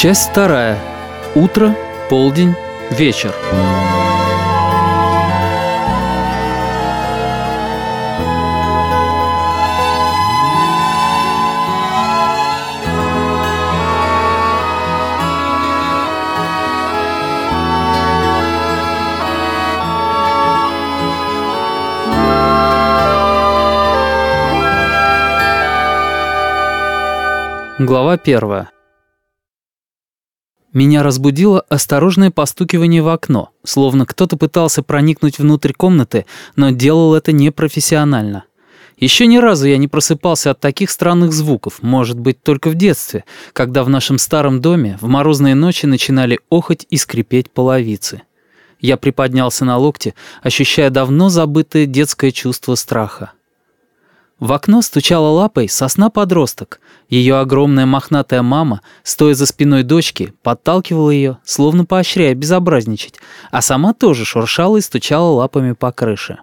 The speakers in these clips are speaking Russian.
Часть вторая. Утро, полдень, вечер. Глава первая. Меня разбудило осторожное постукивание в окно, словно кто-то пытался проникнуть внутрь комнаты, но делал это непрофессионально. Еще ни разу я не просыпался от таких странных звуков, может быть, только в детстве, когда в нашем старом доме в морозные ночи начинали охоть и скрипеть половицы. Я приподнялся на локте, ощущая давно забытое детское чувство страха. В окно стучала лапой сосна-подросток. Ее огромная мохнатая мама, стоя за спиной дочки, подталкивала ее, словно поощряя безобразничать, а сама тоже шуршала и стучала лапами по крыше.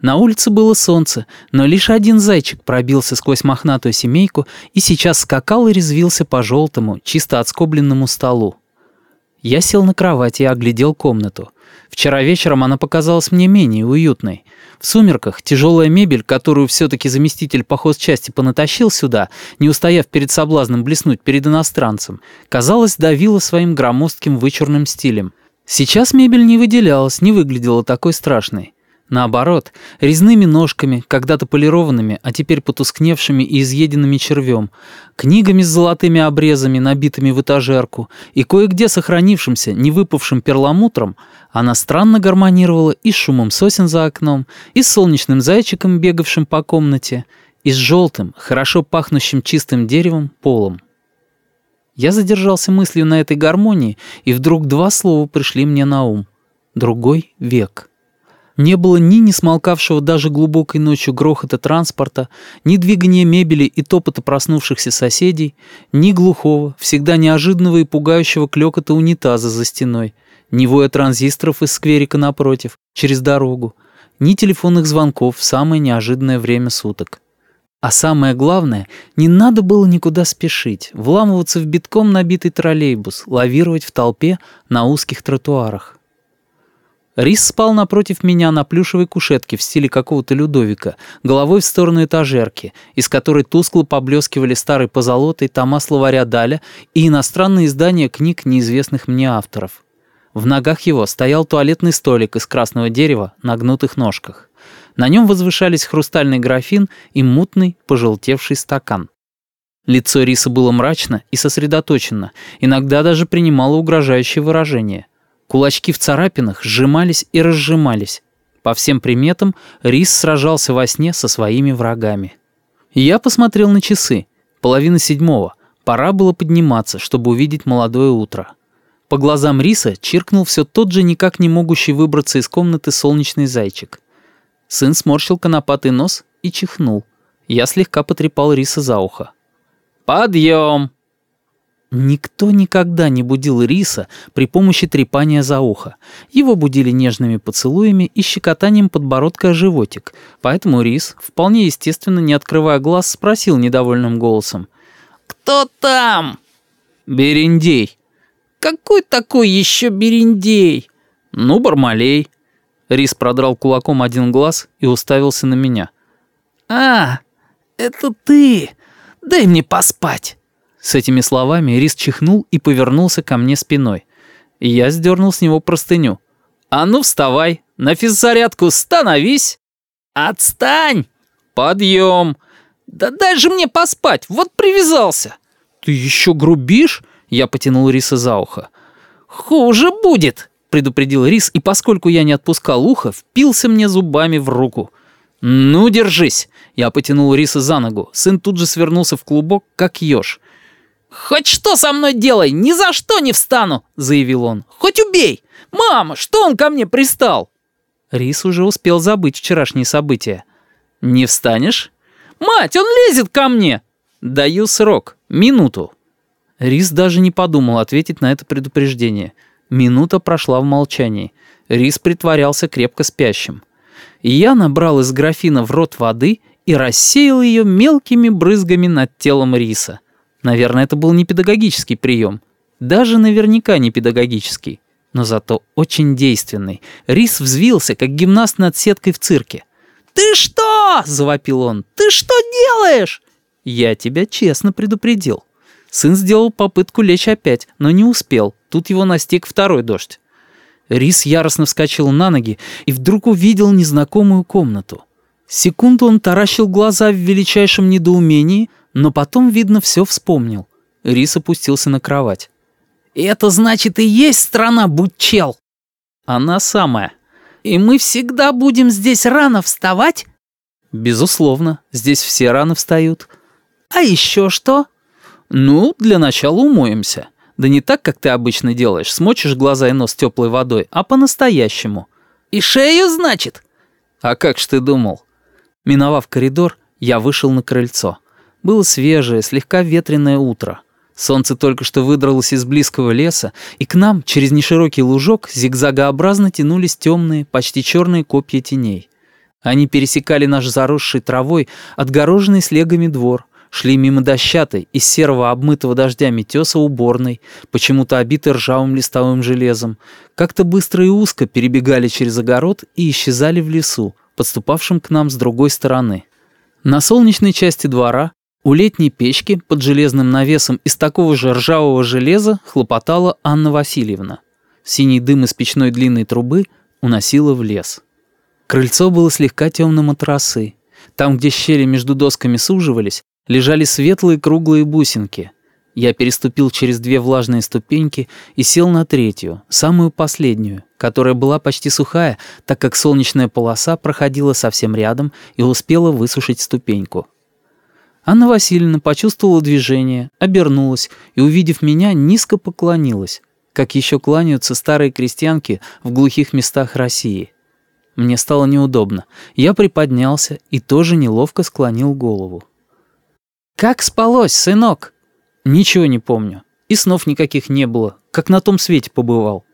На улице было солнце, но лишь один зайчик пробился сквозь мохнатую семейку и сейчас скакал и резвился по желтому, чисто отскобленному столу. Я сел на кровать и оглядел комнату. Вчера вечером она показалась мне менее уютной. В сумерках тяжелая мебель, которую все-таки заместитель по хозчасти понатащил сюда, не устояв перед соблазном блеснуть перед иностранцем, казалось, давила своим громоздким вычурным стилем. Сейчас мебель не выделялась, не выглядела такой страшной. Наоборот, резными ножками, когда-то полированными, а теперь потускневшими и изъеденными червем, книгами с золотыми обрезами, набитыми в этажерку, и кое-где сохранившимся, не выпавшим перламутром, она странно гармонировала и с шумом сосен за окном, и с солнечным зайчиком, бегавшим по комнате, и с желтым, хорошо пахнущим чистым деревом полом. Я задержался мыслью на этой гармонии, и вдруг два слова пришли мне на ум. Другой век. Не было ни несмолкавшего даже глубокой ночью грохота транспорта, ни двигания мебели и топота проснувшихся соседей, ни глухого, всегда неожиданного и пугающего клёкота унитаза за стеной, ни воя транзисторов из скверика напротив, через дорогу, ни телефонных звонков в самое неожиданное время суток. А самое главное, не надо было никуда спешить, вламываться в битком набитый троллейбус, лавировать в толпе на узких тротуарах. Рис спал напротив меня на плюшевой кушетке в стиле какого-то Людовика, головой в сторону этажерки, из которой тускло поблескивали старой позолотой тома словаря Даля и иностранные издания книг неизвестных мне авторов. В ногах его стоял туалетный столик из красного дерева на гнутых ножках. На нем возвышались хрустальный графин и мутный, пожелтевший стакан. Лицо Риса было мрачно и сосредоточено, иногда даже принимало угрожающее выражение. Кулачки в царапинах сжимались и разжимались. По всем приметам, Рис сражался во сне со своими врагами. Я посмотрел на часы. Половина седьмого. Пора было подниматься, чтобы увидеть молодое утро. По глазам Риса чиркнул все тот же никак не могущий выбраться из комнаты солнечный зайчик. Сын сморщил конопатый нос и чихнул. Я слегка потрепал Риса за ухо. «Подъем!» Никто никогда не будил Риса при помощи трепания за ухо. Его будили нежными поцелуями и щекотанием подбородка о животик. Поэтому Рис, вполне естественно, не открывая глаз, спросил недовольным голосом. «Кто там?» «Берендей». «Какой такой еще Берендей?» «Ну, Бармалей». Рис продрал кулаком один глаз и уставился на меня. «А, это ты! Дай мне поспать!» С этими словами Рис чихнул и повернулся ко мне спиной. Я сдернул с него простыню. «А ну вставай! На физзарядку становись!» «Отстань!» «Подъем!» «Да дай же мне поспать! Вот привязался!» «Ты еще грубишь?» Я потянул Риса за ухо. «Хуже будет!» предупредил Рис, и поскольку я не отпускал ухо, впился мне зубами в руку. «Ну, держись!» Я потянул Риса за ногу. Сын тут же свернулся в клубок, как еж. «Хоть что со мной делай, ни за что не встану!» — заявил он. «Хоть убей! Мама, что он ко мне пристал?» Рис уже успел забыть вчерашние события. «Не встанешь?» «Мать, он лезет ко мне!» «Даю срок. Минуту». Рис даже не подумал ответить на это предупреждение. Минута прошла в молчании. Рис притворялся крепко спящим. Я набрал из графина в рот воды и рассеял ее мелкими брызгами над телом риса. Наверное, это был не педагогический прием. Даже наверняка не педагогический. Но зато очень действенный. Рис взвился, как гимнаст над сеткой в цирке. «Ты что?» — завопил он. «Ты что делаешь?» «Я тебя честно предупредил». Сын сделал попытку лечь опять, но не успел. Тут его настиг второй дождь. Рис яростно вскочил на ноги и вдруг увидел незнакомую комнату. Секунду он таращил глаза в величайшем недоумении, но потом, видно, все вспомнил. Рис опустился на кровать. «Это значит и есть страна Бутчел?» «Она самая. И мы всегда будем здесь рано вставать?» «Безусловно, здесь все рано встают». «А еще что?» «Ну, для начала умоемся. Да не так, как ты обычно делаешь, смочишь глаза и нос теплой водой, а по-настоящему». «И шею, значит?» «А как ж ты думал?» Миновав коридор, я вышел на крыльцо. Было свежее, слегка ветреное утро. Солнце только что выдралось из близкого леса, и к нам через неширокий лужок зигзагообразно тянулись темные, почти черные копья теней. Они пересекали наш заросший травой отгороженный слегами двор, шли мимо дощатой из серого обмытого дождями теса уборной, почему-то обитой ржавым листовым железом, как-то быстро и узко перебегали через огород и исчезали в лесу, подступавшем к нам с другой стороны. На солнечной части двора у летней печки под железным навесом из такого же ржавого железа хлопотала Анна Васильевна. Синий дым из печной длинной трубы уносило в лес. Крыльцо было слегка темным от росы. Там, где щели между досками суживались, лежали светлые круглые бусинки. Я переступил через две влажные ступеньки и сел на третью, самую последнюю, которая была почти сухая, так как солнечная полоса проходила совсем рядом и успела высушить ступеньку. Анна Васильевна почувствовала движение, обернулась и, увидев меня, низко поклонилась, как еще кланяются старые крестьянки в глухих местах России. Мне стало неудобно. Я приподнялся и тоже неловко склонил голову. «Как спалось, сынок?» «Ничего не помню. И снов никаких не было, как на том свете побывал».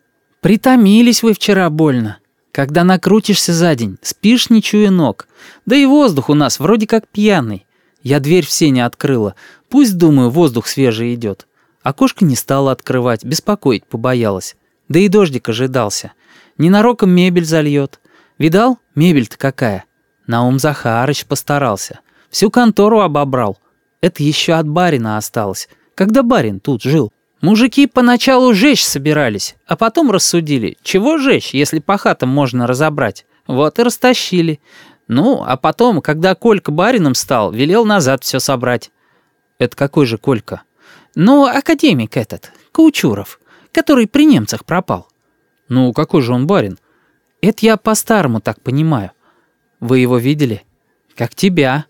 «Притомились вы вчера больно. Когда накрутишься за день, спишь не чуя ног. Да и воздух у нас вроде как пьяный. Я дверь в сене открыла. Пусть, думаю, воздух свежий идет. Окошко не стала открывать, беспокоить побоялась. Да и дождик ожидался. Ненароком мебель зальет. Видал, мебель-то какая? Наум Захарыч постарался. Всю контору обобрал. Это еще от барина осталось, когда барин тут жил. Мужики поначалу жечь собирались, а потом рассудили, чего жечь, если по хатам можно разобрать. Вот и растащили. Ну, а потом, когда Колька барином стал, велел назад все собрать. Это какой же Колька? Ну, академик этот, Каучуров, который при немцах пропал. Ну, какой же он барин? Это я по-старому так понимаю. Вы его видели? Как тебя.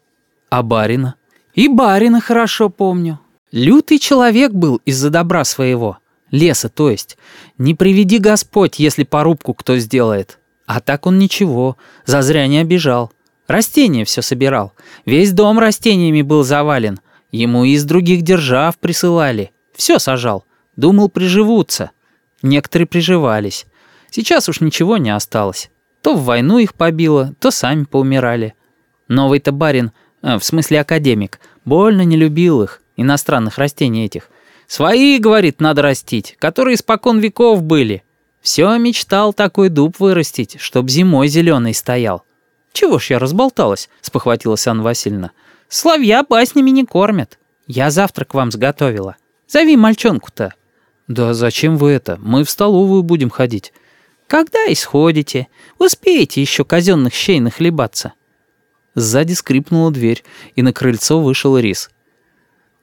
А барина? И барина хорошо помню. Лютый человек был из-за добра своего. Леса, то есть. Не приведи Господь, если порубку кто сделает. А так он ничего, зазря не обижал. Растения все собирал. Весь дом растениями был завален. Ему из других держав присылали. Все сажал. Думал, приживутся. Некоторые приживались. Сейчас уж ничего не осталось. То в войну их побило, то сами поумирали. Новый-то барин а, в смысле академик, больно не любил их, иностранных растений этих. Свои, говорит, надо растить, которые испокон веков были. Все мечтал такой дуб вырастить, чтоб зимой зеленый стоял. Чего ж я разболталась, спохватилась Анна Васильевна. Славья баснями не кормят. Я завтрак вам сготовила. Зови мальчонку-то. Да зачем вы это? Мы в столовую будем ходить. Когда исходите? Успеете еще казенных щей нахлебаться. Сзади скрипнула дверь, и на крыльцо вышел Рис.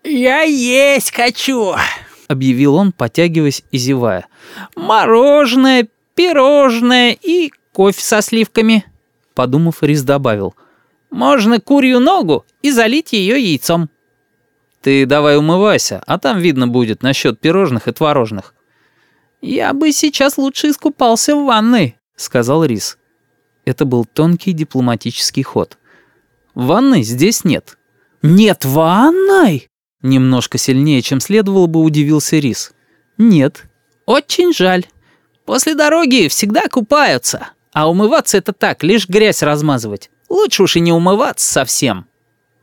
«Я есть хочу!» — объявил он, потягиваясь и зевая. «Мороженое, пирожное и кофе со сливками». Подумав, Рис добавил. «Можно курью ногу и залить ее яйцом». «Ты давай умывайся, а там видно будет насчет пирожных и творожных». «Я бы сейчас лучше искупался в ванной», — сказал Рис. Это был тонкий дипломатический ход. Ванной здесь нет». «Нет ванной?» Немножко сильнее, чем следовало бы, удивился Рис. «Нет». «Очень жаль. После дороги всегда купаются. А умываться это так, лишь грязь размазывать. Лучше уж и не умываться совсем».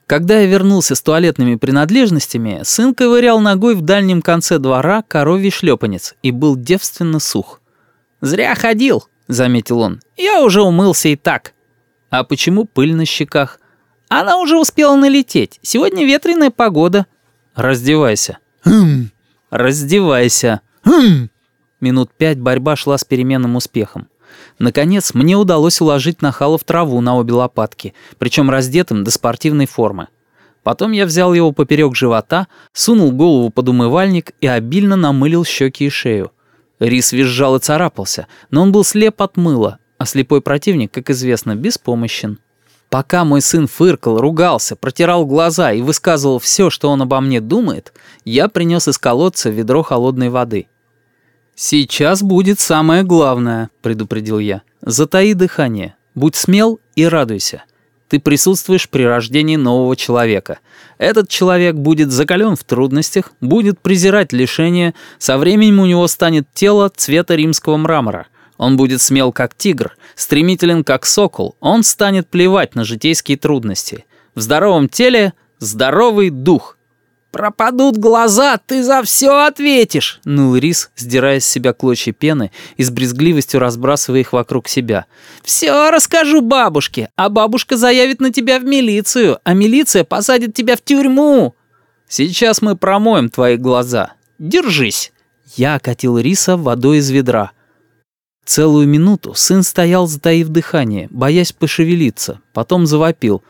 Когда я вернулся с туалетными принадлежностями, сын ковырял ногой в дальнем конце двора коровий шлепанец и был девственно сух. «Зря ходил», — заметил он. «Я уже умылся и так». «А почему пыль на щеках?» «Она уже успела налететь. Сегодня ветреная погода». «Раздевайся». «Хм». «Раздевайся». «Хм». Минут пять борьба шла с переменным успехом. Наконец, мне удалось уложить нахала в траву на обе лопатки, причем раздетым до спортивной формы. Потом я взял его поперек живота, сунул голову под умывальник и обильно намылил щеки и шею. Рис визжал и царапался, но он был слеп от мыла, а слепой противник, как известно, беспомощен. Пока мой сын фыркал, ругался, протирал глаза и высказывал все, что он обо мне думает, я принес из колодца ведро холодной воды. «Сейчас будет самое главное», — предупредил я. «Затаи дыхание, будь смел и радуйся. Ты присутствуешь при рождении нового человека. Этот человек будет закален в трудностях, будет презирать лишения, со временем у него станет тело цвета римского мрамора. Он будет смел как тигр, стремителен как сокол, он станет плевать на житейские трудности. В здоровом теле здоровый дух». «Пропадут глаза, ты за все ответишь!» — ныл Рис, сдирая с себя клочья пены и с брезгливостью разбрасывая их вокруг себя. «Все расскажу бабушке, а бабушка заявит на тебя в милицию, а милиция посадит тебя в тюрьму!» «Сейчас мы промоем твои глаза. Держись!» Я окатил Риса водой из ведра. Целую минуту сын стоял, затаив дыхание, боясь пошевелиться, потом завопил.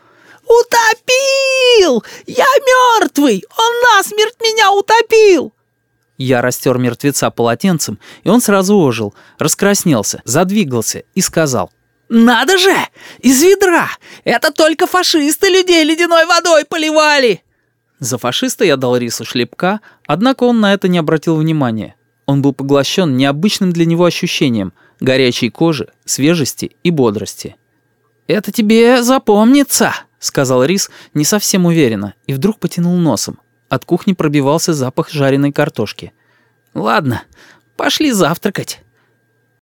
«Утопил! Я мертвый! Он насмерть меня утопил!» Я растер мертвеца полотенцем, и он сразу ожил, раскраснелся, задвигался и сказал. «Надо же! Из ведра! Это только фашисты людей ледяной водой поливали!» За фашиста я дал рису шлепка, однако он на это не обратил внимания. Он был поглощен необычным для него ощущением горячей кожи, свежести и бодрости. «Это тебе запомнится!» сказал Рис не совсем уверенно и вдруг потянул носом. От кухни пробивался запах жареной картошки. «Ладно, пошли завтракать».